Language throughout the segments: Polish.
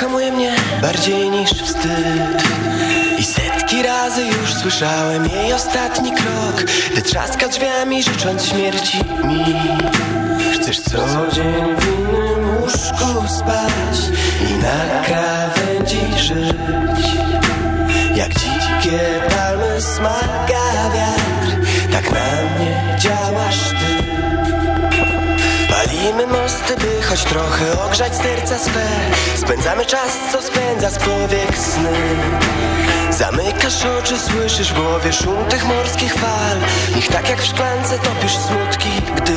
hamuje mnie bardziej niż wstyd. I setki razy już słyszałem jej ostatni krok Gdy trzaska drzwiami, życząc śmierci mi. Chcesz co dzień w innym łóżku spać I na krawędzi żyć. Jak dzikie palmy smaga wiatr Tak na mnie działasz Palimy mosty, by choć trochę ogrzać serca swe. Spędzamy czas, co spędza z powiek sny. Zamykasz oczy, słyszysz w głowie szum tych morskich fal. Ich tak jak w szklance topisz smutki, gdy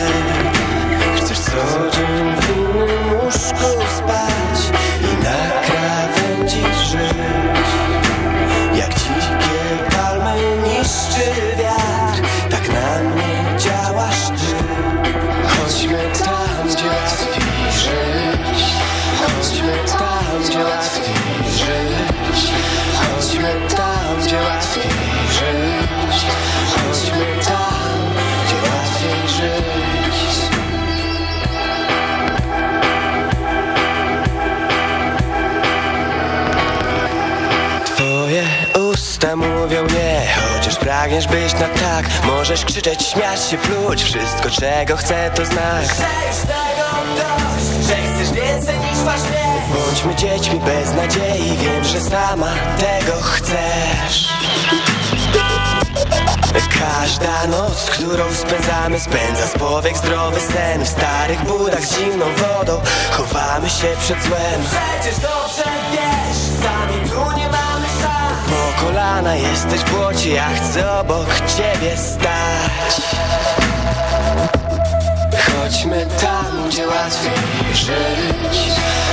Chcesz co dzień w innym łóżku spać I na krawędzi żyć mówią nie Chociaż pragniesz być na tak Możesz krzyczeć, śmiać się, pluć. Wszystko czego chcę to znak Że już tego dość Że chcesz więcej niż masz mieć Bądźmy dziećmi bez nadziei Wiem, że sama tego chcesz. Każda noc, którą spędzamy Spędza z powiek zdrowy sen. W starych budach z zimną wodą Chowamy się przed złem. Przecież dobrze wiesz kolana jesteś w błocie Ja chcę obok ciebie stać. Chodźmy tam, gdzie łatwiej żyć.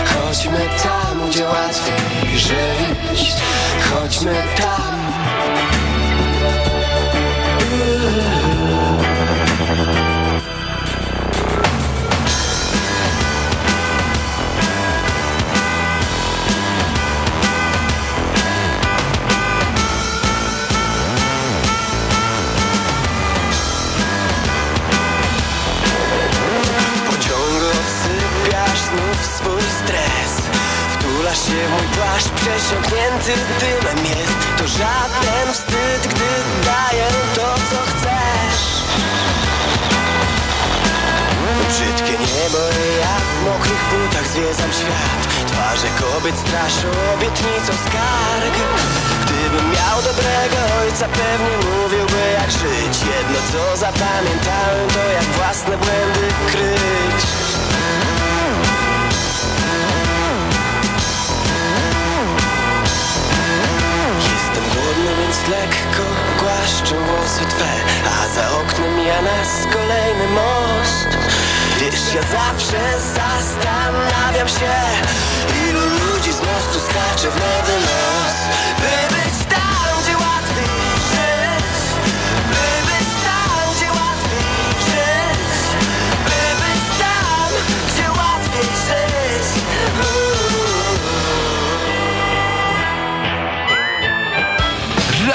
Chodźmy tam, gdzie łatwiej żyć. Chodźmy tam Płaszcz przesiąknięty dymem jest. To żaden wstyd, gdy daję to, co chcesz. Brzydkie niebo i ja w mokrych butach zwiedzam świat. Twarze kobiet straszą obietnicą skarg. Gdybym miał dobrego ojca pewnie mówiłby jak żyć. Jedno co zapamiętałem to jak własne błędy kryć. Lekko głaszczę włosy Twe A za oknem ja nas kolejny most. Wiesz, ja zawsze zastanawiam się Ilu ludzi z mostu skacze w nowy los. By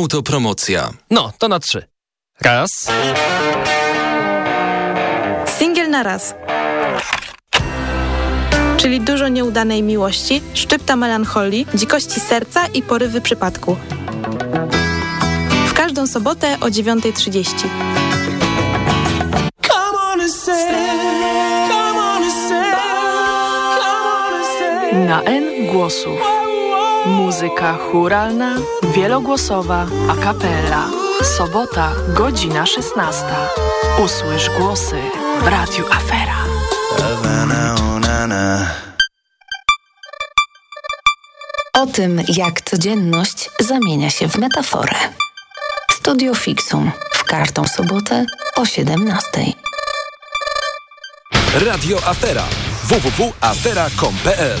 Autopromocja. No, to na trzy. Raz. Singiel na raz. Czyli dużo nieudanej miłości, szczypta melancholii, dzikości serca i porywy przypadku. W każdą sobotę o 9.30. Na N głosów. Muzyka churalna, wielogłosowa, a capella. Sobota, godzina 16. Usłysz głosy w Radiu Afera. O tym, jak codzienność zamienia się w metaforę. Studio Fixum w każdą sobotę o 17. Radio Afera. www.afera.com.pl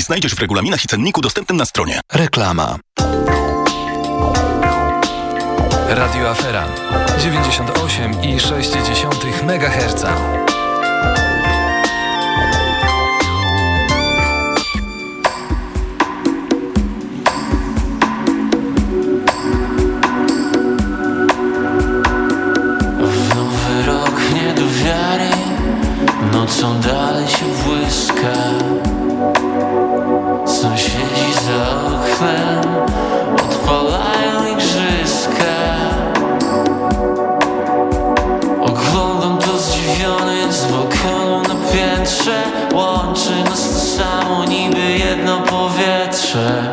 znajdziesz w regulaminach i cenniku dostępnym na stronie. Reklama. Radio Afera 98,6 MHz. W nowy rok nie do wiary Nocą dalej się błyska Sąsiedzi za oknem Odpalają igrzyska. Oglądam to zdziwiony z balkonu na piętrze. Łączy nas to samo niby jedno powietrze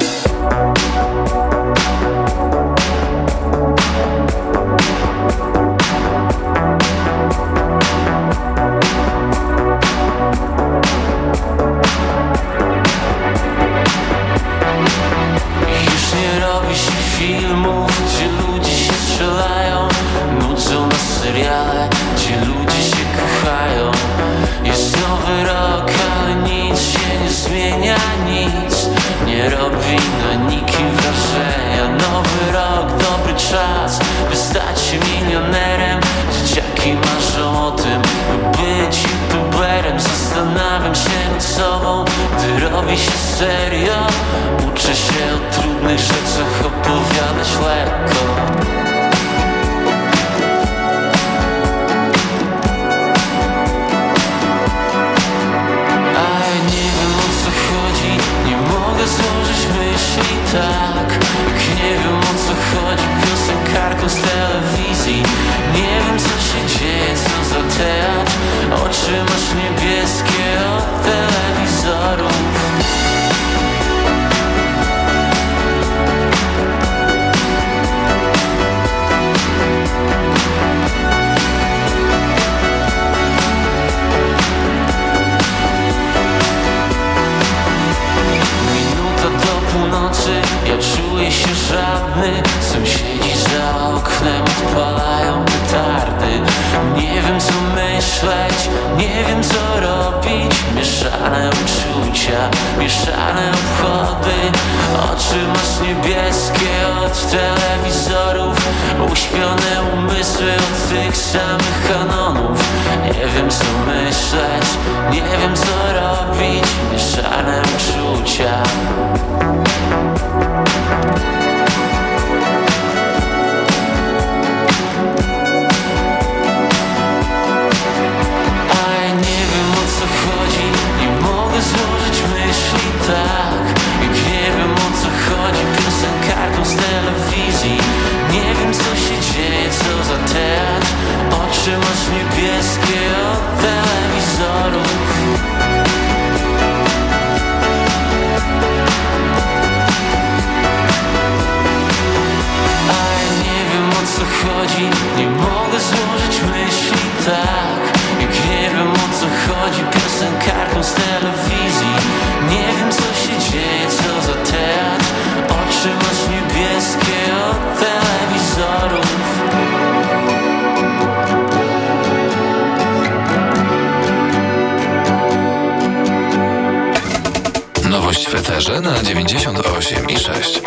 w eterze na 98 i 6.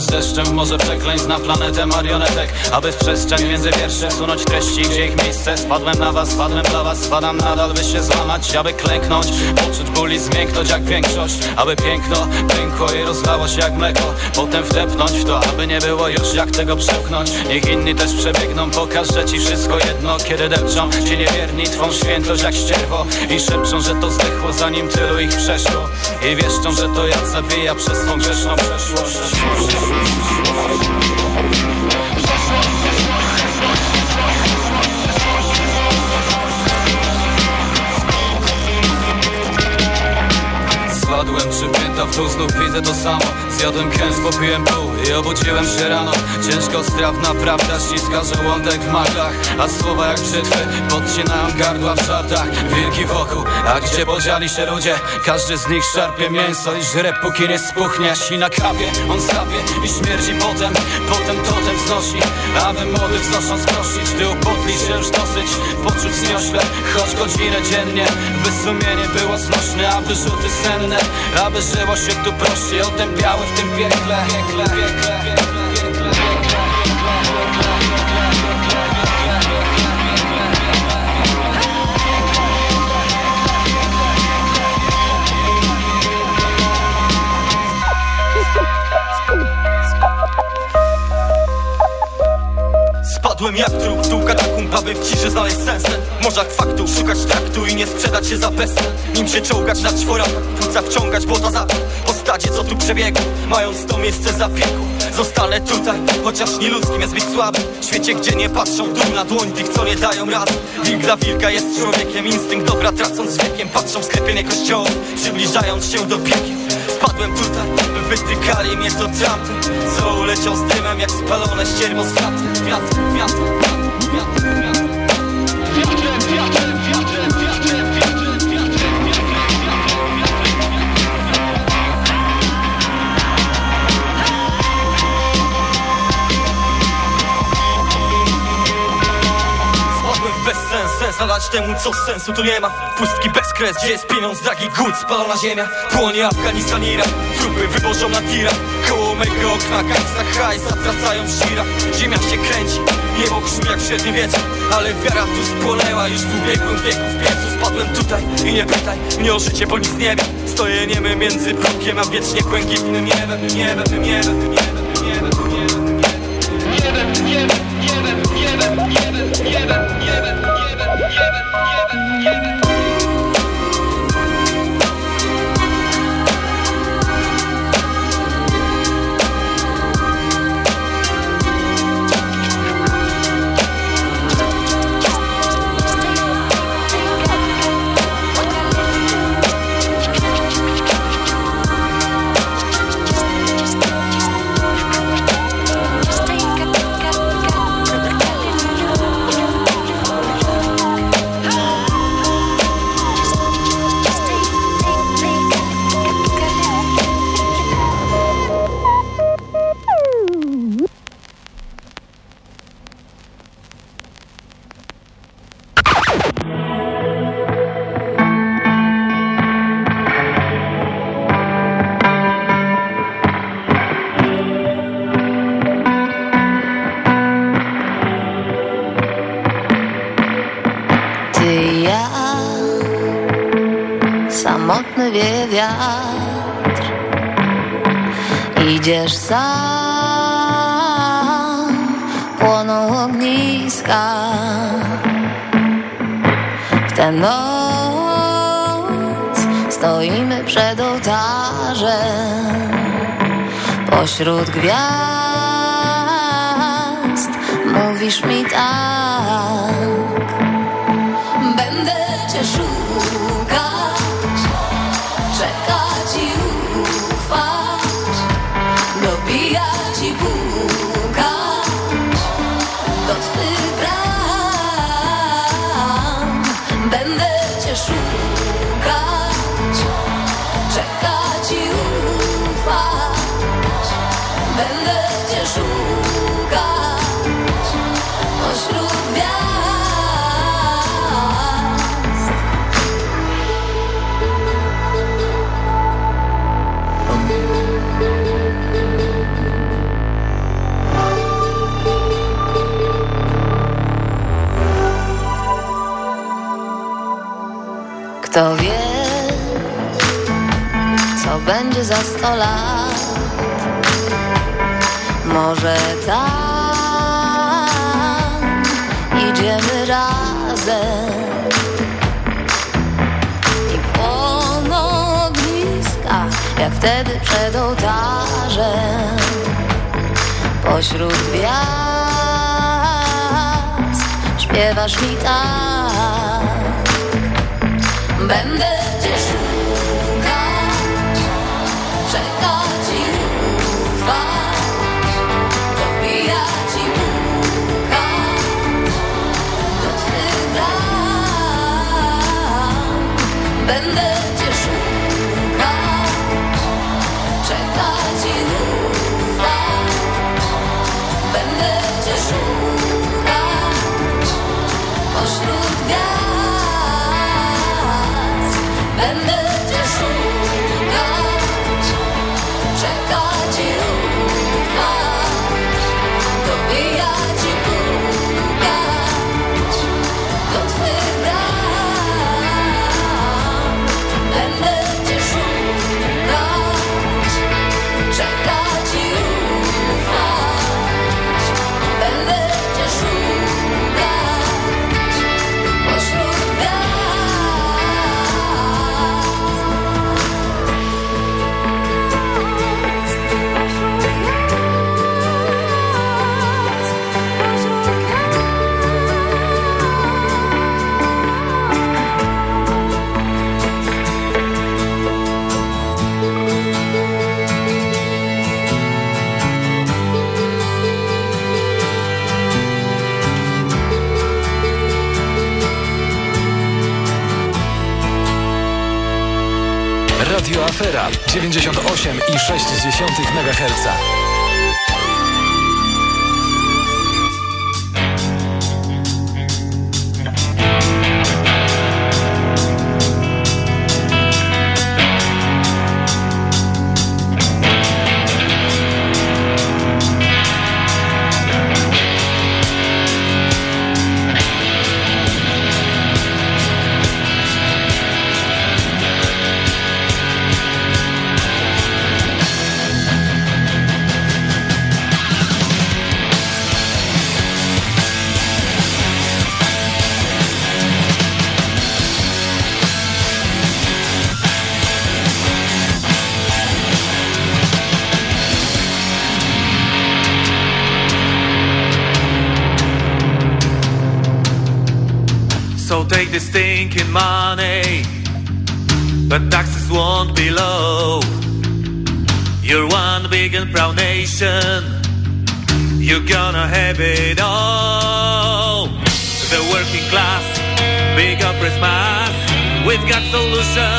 Z deszczem w morze przekleństw na planetę marionetek. Aby w przestrzeń między wiersze sunąć treści Gdzie ich miejsce? Spadłem na was, spadłem dla was Spadam nadal, by się złamać, aby klęknąć Poczuć ból i zmięknąć jak większość. Aby piękno pękło i rozlało się jak mleko Potem wdepnąć w to, aby nie było już jak tego przełknąć Niech inni też przebiegną, pokażę ci wszystko jedno Kiedy depczą ci niewierni, twą świętość jak ścierwo I szepczą, że to zdechło zanim tylu ich przeszło. I wieszczą, że to ja zabija przez twą grzeszną przeszłość Jesus Christ. Spadłem przypięta w dół, znów widzę to samo. Zjadłem kęs, popiłem pół i obudziłem się rano. Ciężko strawna prawda ściska żołądek w maglach A słowa jak brzytwy podcinają gardła w żartach Wilki wokół, a gdzie podzieli się ludzie? Każdy z nich szarpie mięso i żre póki nie spuchnie. Sina kapie, on sapie i śmierdzi potem. Potem totem wznosi, aby młody wznosząc prosić Ty upotli się już dosyć, poczuć zniośle Choć godzinę dziennie, by sumienie było znośne A wyrzuty senne, aby żyło się tu prościej Otępiały w tym piekle, piekle, piekle, piekle, Spadłem jak trup, dół katakumb, aby w ciszy znaleźć sens. Morzach faktu, szukać traktu i nie sprzedać się za bezsen Nim się czołgać na czworach, płuca wciągać błota za Postacie co tu przebiegł, mając to miejsce zapiekł Zostanę tutaj, chociaż nieludzkim jest być słabym. W świecie, gdzie nie patrzą dół na dłoń tych, co nie dają rady. Wilk dla wilka jest człowiekiem, instynkt dobra tracąc wiekiem. Patrzą w sklepienie kościołów, przybliżając się do piekieł. Spadłem tutaj, wytykali mnie to tamten Co uleciał z dymem jak spalone ścierwo z wiatrem Wiatrem, wiatrem, wiatrem, wiatrem, wiatrem Bezsens, sens nadać temu co sensu tu nie ma Pustki bez kres, gdzie jest pieniądz, dragi głód, spalona ziemia Płonie Afganistan, Irak, trupy wywożą na tirach Koło mego okna, gangsta haj, zatracają żirach Ziemia się kręci, niebo grzmi jak w średnim wieczór Ale wiara tu spłonęła już w ubiegłym wieku W piecu spadłem tutaj i nie pytaj mnie o życie, bo nic nie wiem Stoję niemy między blokiem, a wiecznie błękitnym niebem Niebem, niebem, niebem, niebem, niebem, niebem Niebem, niebem, niebem, niebem, niebem, niebem, niebem, niebem, Kevin, Kevin, Kevin. Samotny wie wiatr. Idziesz sam Płoną ogniska. W tę noc Stoimy przed ołtarzem. Pośród gwiazd Mówisz mi tak. Będę cię będzie za sto lat. Może tam idziemy razem. I płoną ogniska, jak wtedy przed ołtarzem. Pośród gwiazd śpiewasz mi tak. Będę 98,6 MHz. Take this stinking money, but taxes won't be low. You're one big and proud nation. You're gonna have it all. The working class, big oppressed mass. We've got solution.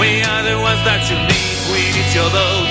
We are the ones that you need. We need your votes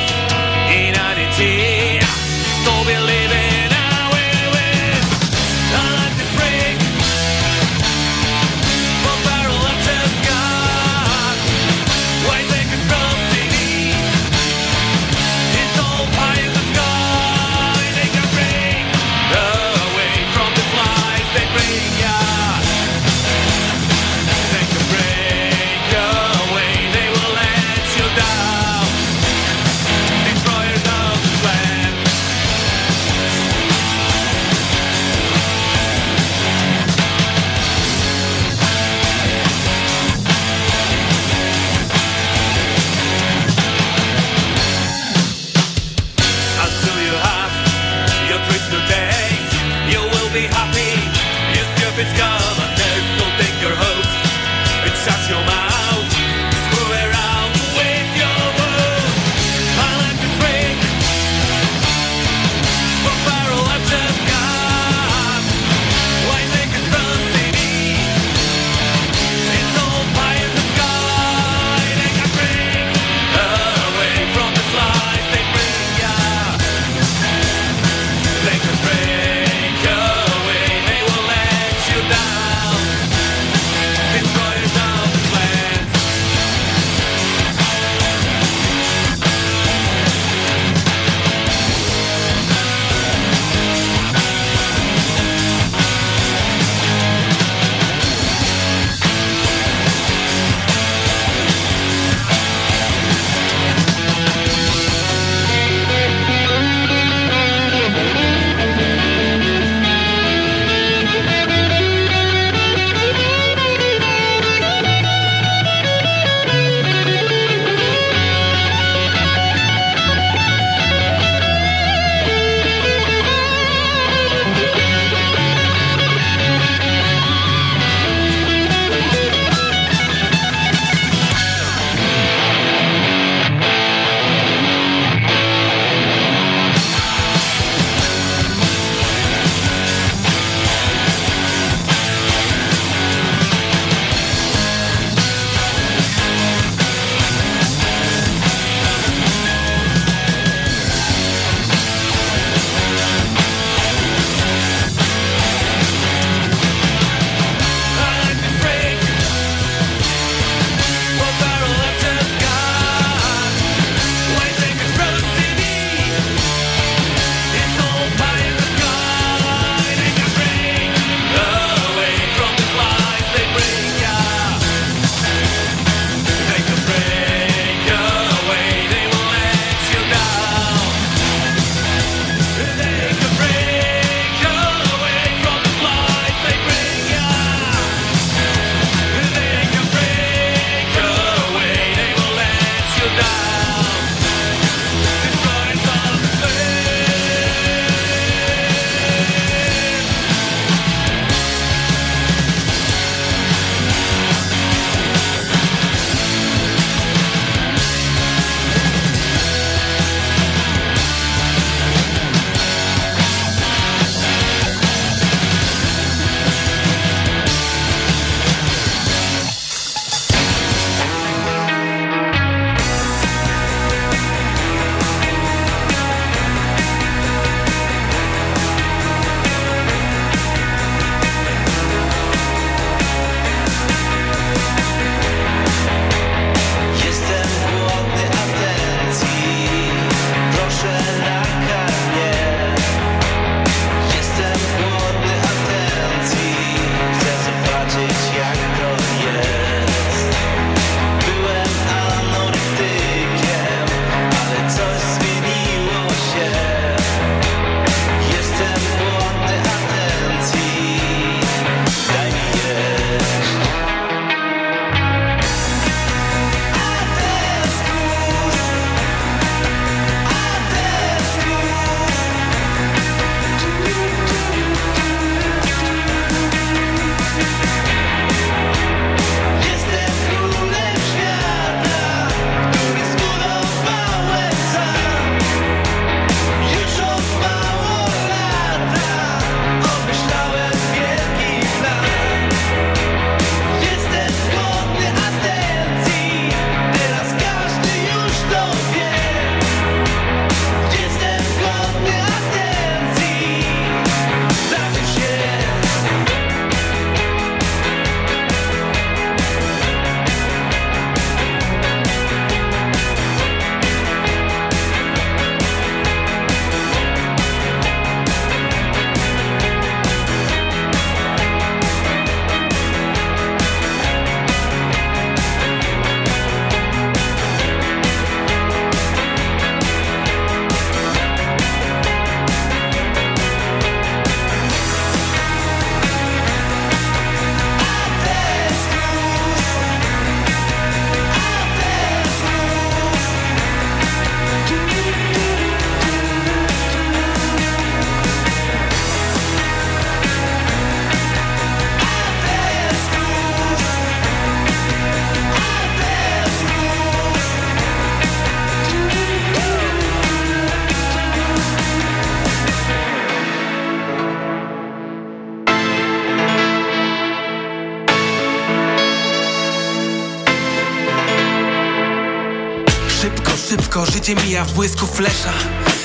błysku flesza.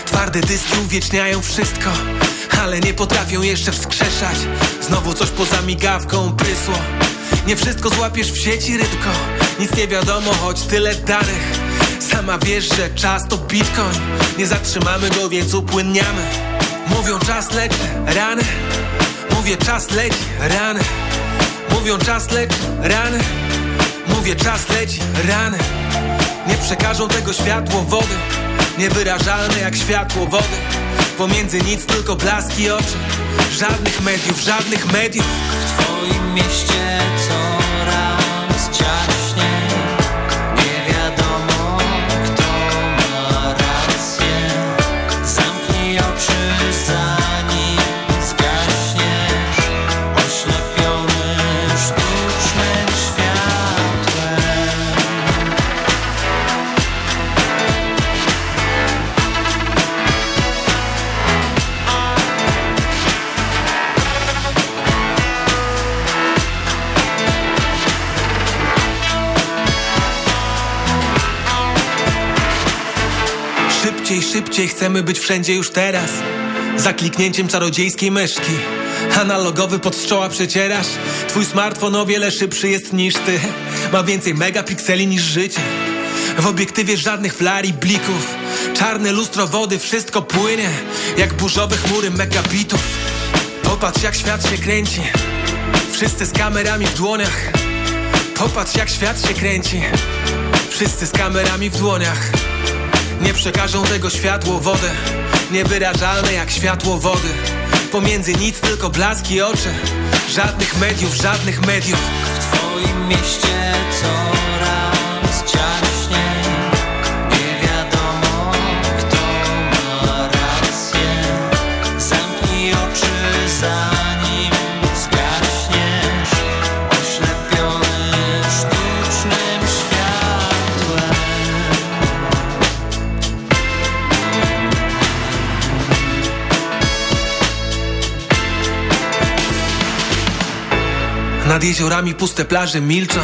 Twarde dyski uwieczniają wszystko Ale nie potrafią jeszcze wskrzeszać. Znowu coś poza migawką prysło Nie wszystko złapiesz w sieci rybko. Nic nie wiadomo, choć tyle danych Sama wiesz, że czas to bitcoin. Nie zatrzymamy go, więc upłynniamy. Mówią czas leci, rany. Mówię czas leci, rany. Mówią czas leci, rany. Mówię czas leci, rany. Nie przekażą tego światło wody Niewyrażalne jak światło wody. Pomiędzy nic tylko blaski oczy. Żadnych mediów, żadnych mediów. W twoim mieście coraz Szybciej, chcemy być wszędzie już teraz. Za kliknięciem czarodziejskiej myszki. Analogowy pod przecierasz. Twój smartfon o wiele szybszy jest niż ty. Ma więcej megapikseli niż życie. W obiektywie żadnych flar blików. Czarne lustro wody, wszystko płynie. Jak burzowe chmury megabitów. Popatrz jak świat się kręci. Wszyscy z kamerami w dłoniach. Popatrz jak świat się kręci. Wszyscy z kamerami w dłoniach nie przekażą tego światło wodę Niewyrażalne jak światło wody. Pomiędzy nic tylko blaski oczy Żadnych mediów, żadnych mediów. W twoim mieście Nad jeziorami puste plaże milczą.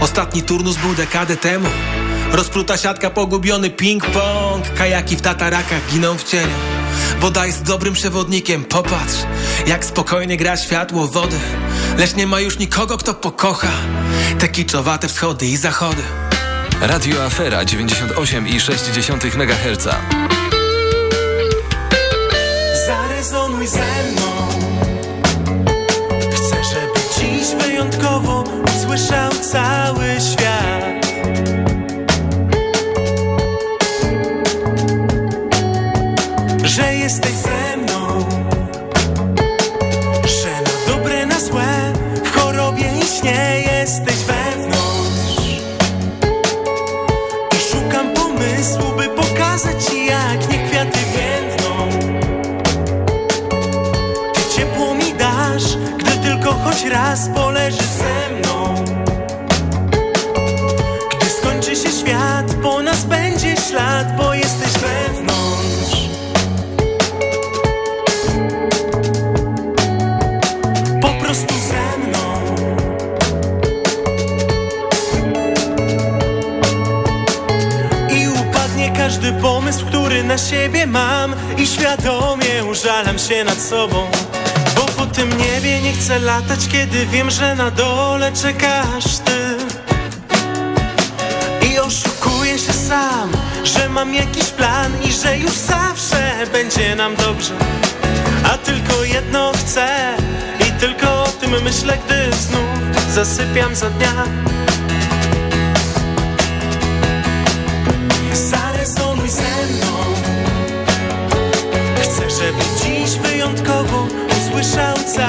Ostatni turnus był dekadę temu. Rozpruta siatka, pogubiony ping-pong. Kajaki w tatarakach giną w cieniu. Woda jest dobrym przewodnikiem, popatrz Jak spokojnie gra światło wody Lecz nie ma już nikogo, kto pokocha Te kiczowate wschody i zachody. Radio Afera 98,6 MHz. Zarezonuj ze mną sour. Siebie mam I świadomie użalam się nad sobą. Bo po tym niebie nie chcę latać, kiedy wiem, że na dole czekasz ty. I oszukuję się sam, że mam jakiś plan I że już zawsze będzie nam dobrze. A tylko jedno chcę i tylko o tym myślę, gdy znów zasypiam za dnia. Zarezonuj 的小草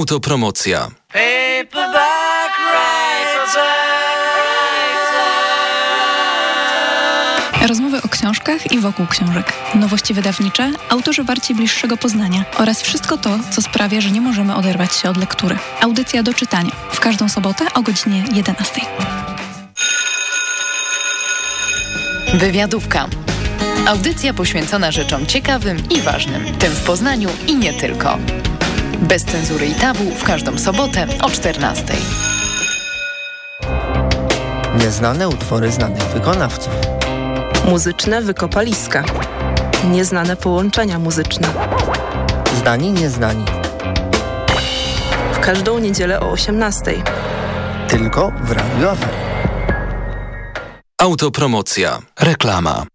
Autopromocja. Paperback Rozmowy o książkach i wokół książek. Nowości wydawnicze, autorzy warci bliższego poznania oraz wszystko to, co sprawia, że nie możemy oderwać się od lektury. Audycja do czytania. W każdą sobotę o godzinie 11. Wywiadówka. Audycja poświęcona rzeczom ciekawym i ważnym, tym w Poznaniu i nie tylko. Bez cenzury i tabu w każdą sobotę o 14. Nieznane utwory znanych wykonawców. Muzyczne wykopaliska. Nieznane połączenia muzyczne. Znani, nieznani. W każdą niedzielę o 18. Tylko w Radio Afera. Autopromocja. Reklama.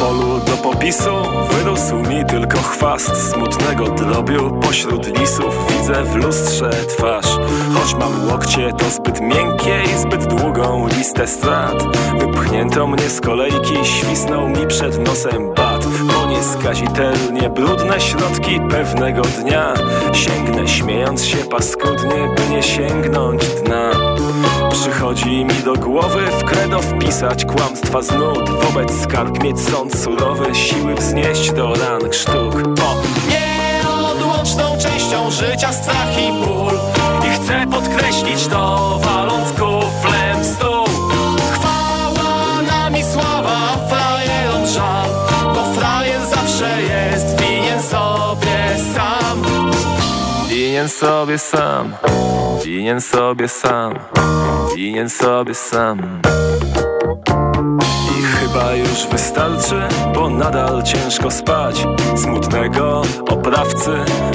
Polu do popisu wyrósł mi tylko chwast Smutnego drobiu. Pośród lisów widzę w lustrze twarz. Choć mam łokcie to zbyt miękkie i zbyt długą listę strat. Wypchnięto mnie z kolejki, świsnął mi przed nosem bat. Bo nieskazitelnie brudne środki pewnego dnia. Sięgnę śmiejąc się paskudnie, by nie sięgnąć dna Przychodzi mi do głowy w kredo wpisać kłamstwa z nut Wobec skarg mieć sąd surowy, siły wznieść do rank sztuk Bo nieodłączną częścią życia strach i ból. I chcę podkreślić to waląc kuflem Winien sobie sam, winien sobie sam, winien sobie sam. I chyba już wystarczy, bo nadal ciężko spać. Smutnego oprawcy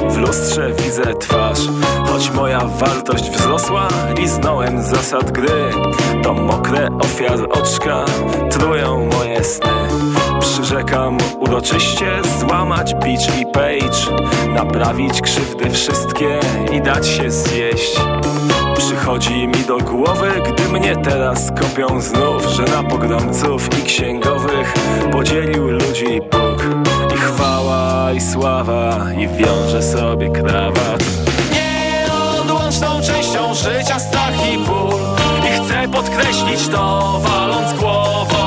w lustrze widzę twarz. Choć moja wartość wzrosła, liznąłem zasad gry. To mokre ofiar oczka trują moje sny. Przyrzekam uroczyście złamać beach i page Naprawić krzywdy wszystkie i dać się zjeść Przychodzi mi do głowy, gdy mnie teraz kopią znów Że na pogromców i księgowych podzielił ludzi Bóg. I chwała i sława i wiąże sobie krawat. Nieodłączną częścią życia strach i ból. I chcę podkreślić to waląc głową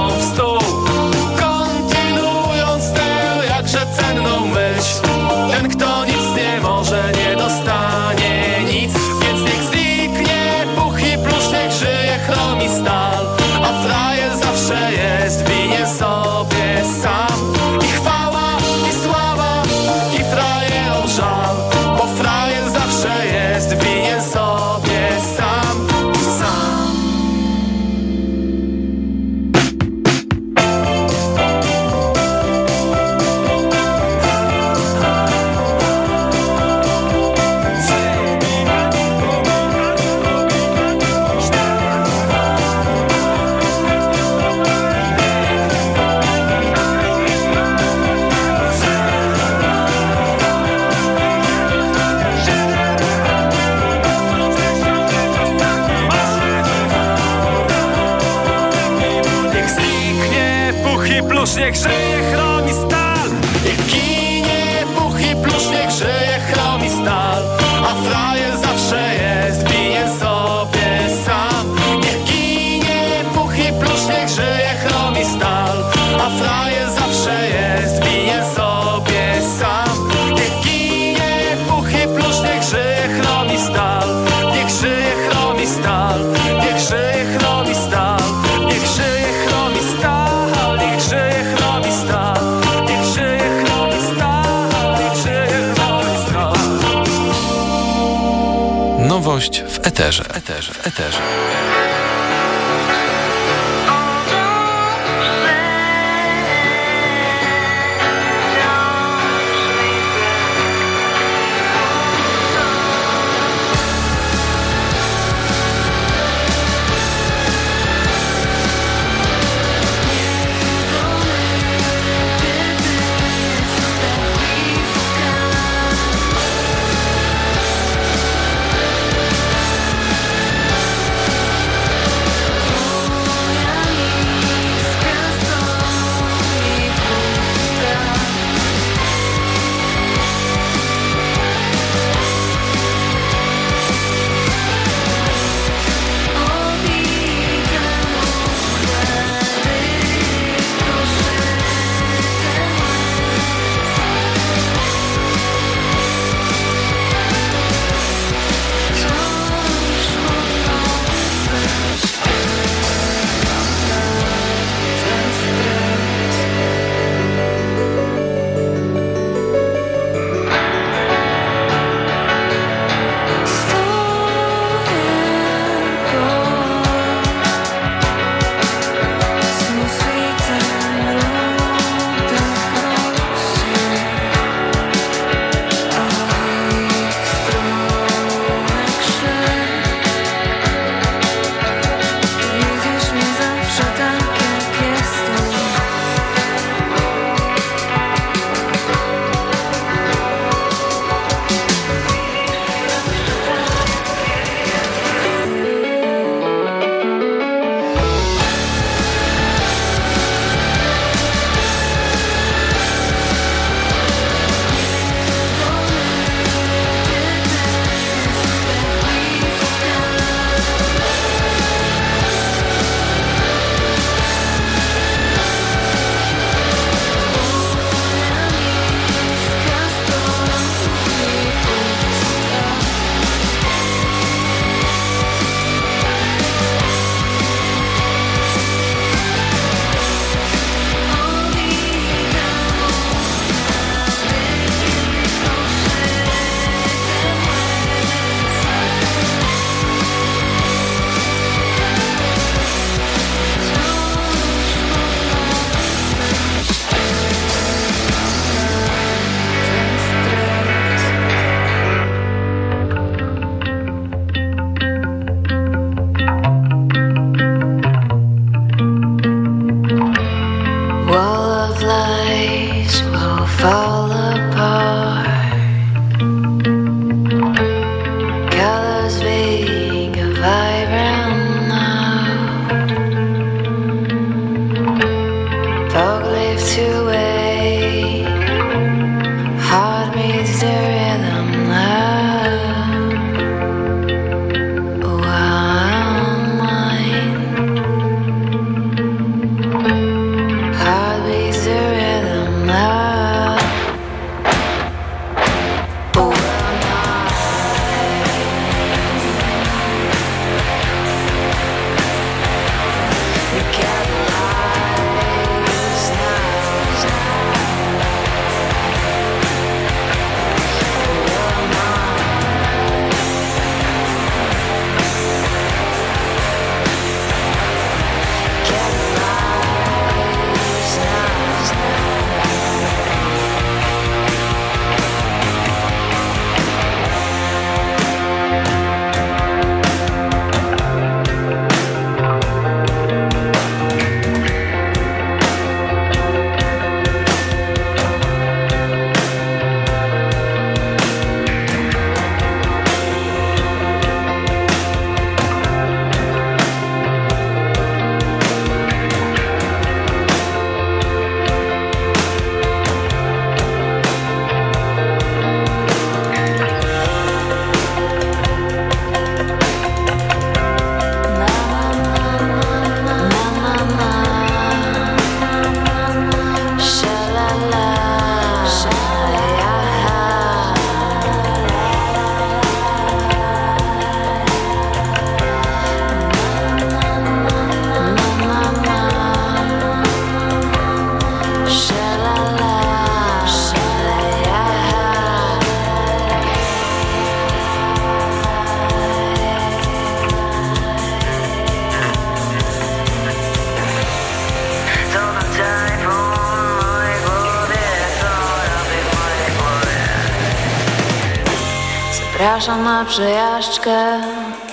Zapraszam na przejażdżkę,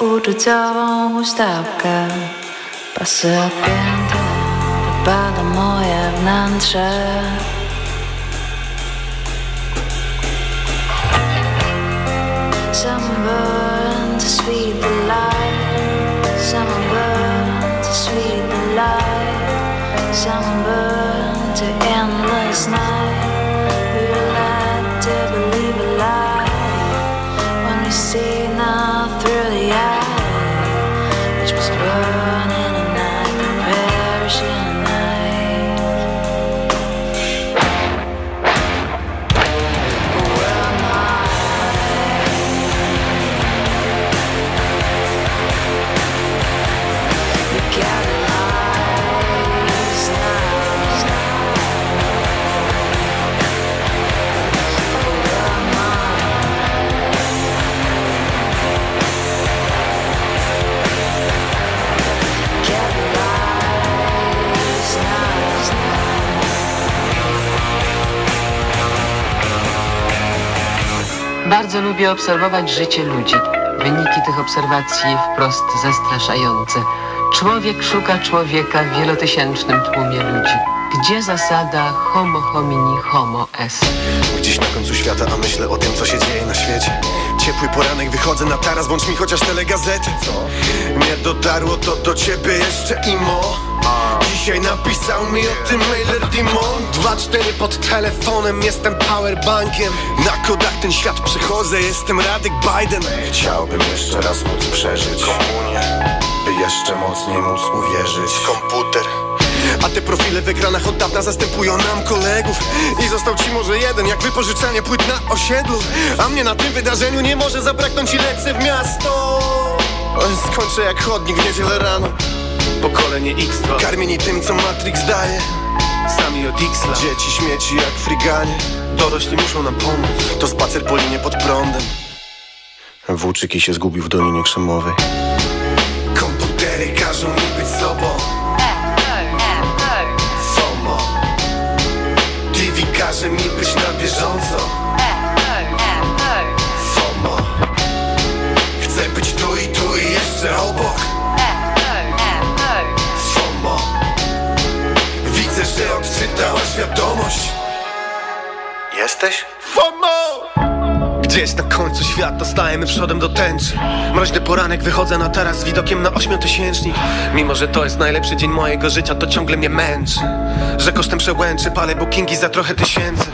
uczuciową huśtawkę Pasy opięte, wypada moje wnętrze. Some burn to sweet the light. Some burn to sweet the light. Some burn Bardzo lubię obserwować życie ludzi. Wyniki tych obserwacji wprost zastraszające. Człowiek szuka człowieka w wielotysięcznym tłumie ludzi. Gdzie zasada homo homini homo est? Gdzieś na końcu świata, a myślę o tym, co się dzieje na świecie Ciepły poranek, wychodzę na taras, włącz mi chociaż telegazety Co? Nie dotarło to do ciebie jeszcze imo Dzisiaj napisał mi o tym mailer Dimon Dwa, cztery pod telefonem, jestem powerbankiem. Na kodach ten świat przechodzę, jestem Radek Biden. Chciałbym jeszcze raz móc przeżyć. Komunię By jeszcze mocniej móc uwierzyć. Komputer. A te profile w ekranach od dawna zastępują nam kolegów. I został ci może jeden, jak wypożyczanie płyt na osiedlu. A mnie na tym wydarzeniu nie może zabraknąć i lecę w miasto. Skończę jak chodnik w niedzielę rano Pokolenie X Karmieni tym, co Matrix daje. Sami od x -la. Dzieci śmieci jak friganie Dorośli muszą nam pomóc. To spacer po linie pod prądem. Włóczyki się zgubił w Dolinie Krzemowej. Komputery każą mi Jesteś? FOMO! Gdzieś na końcu świata stajemy przodem do tęczy. Mroźny poranek, wychodzę na taras z widokiem na ośmiotysięcznik Mimo, że to jest najlepszy dzień mojego życia, to ciągle mnie męczy. Że kosztem przełęczy palę bookingi za trochę tysięcy.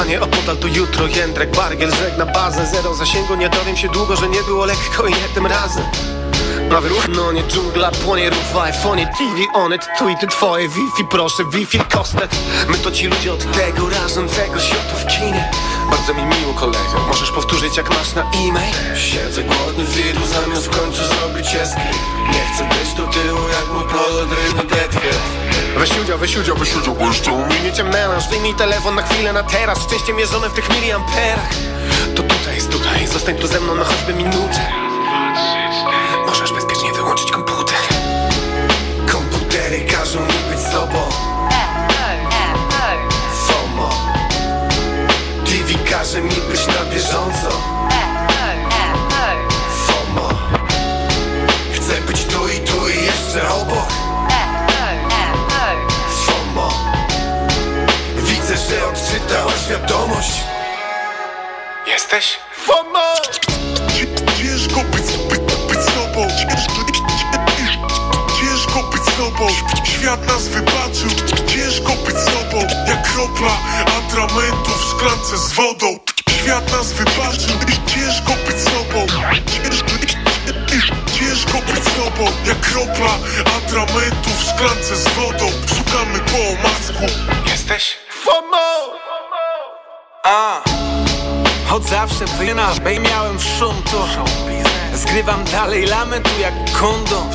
A nie opodal to jutro, jędrek, bargiel, żegna bazę. Zero zasięgu, nie dowiem się długo, że nie było lekko i nie tym razem Prawy ruch, no nie dżungla, płonie rów w iPhone, TV on it, tweety twoje Wi-Fi, proszę, Wi-Fi kostet. My to ci ludzie od tego rażącego światu w kinie. Bardzo mi miło kolego, możesz powtórzyć jak masz na e-mail? Siedzę głodny w liru, zamiast w końcu zrobić escape Nie chcę być do tyłu jak mój polodryny deadhead. Weź udział, weź udział, weź udział, bo jeszcze uminiecie melanż Wyjmij telefon na chwilę, na teraz. Szczęście mierzone w tych miliamperach. To tutaj jest tutaj, zostań tu ze mną na choćby minutę Komputery każą mi być sobą FOMO. TV każe mi być na bieżąco. FOMO. Chcę być tu i tu i jeszcze obok. FOMO. Widzę, że odczytałaś wiadomość Jesteś? FOMO. Ciężko być, być, być sobą sobą. Świat nas wybaczył Ciężko być sobą. Jak kropla atramentu w szklance z wodą. Świat nas wybaczył Ciężko być sobą. Ciężko być sobą. Jak kropla atramentu w szklance z wodą. Szukamy po omacku Jesteś? FOMO! A, od zawsze bej miałem szum tu Zgrywam dalej lamentu jak kondom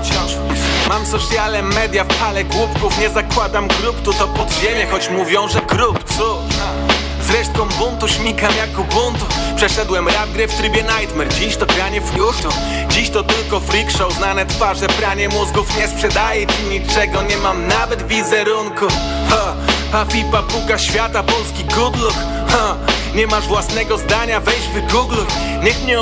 Mam sociale media, palę głupków Nie zakładam grup, tu to podziemie Choć mówią, że grup, cóż Z resztką buntu śmikam jak ubuntu Przeszedłem rap gry w trybie nightmare Dziś to granie w YouTube Dziś to tylko freak show Znane twarze, pranie mózgów Nie sprzedaje ci niczego Nie mam nawet wizerunku ha. Papi papuga świata, polski good look ha. Nie masz własnego zdania, weź wygoogluj Niech mnie